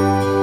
Música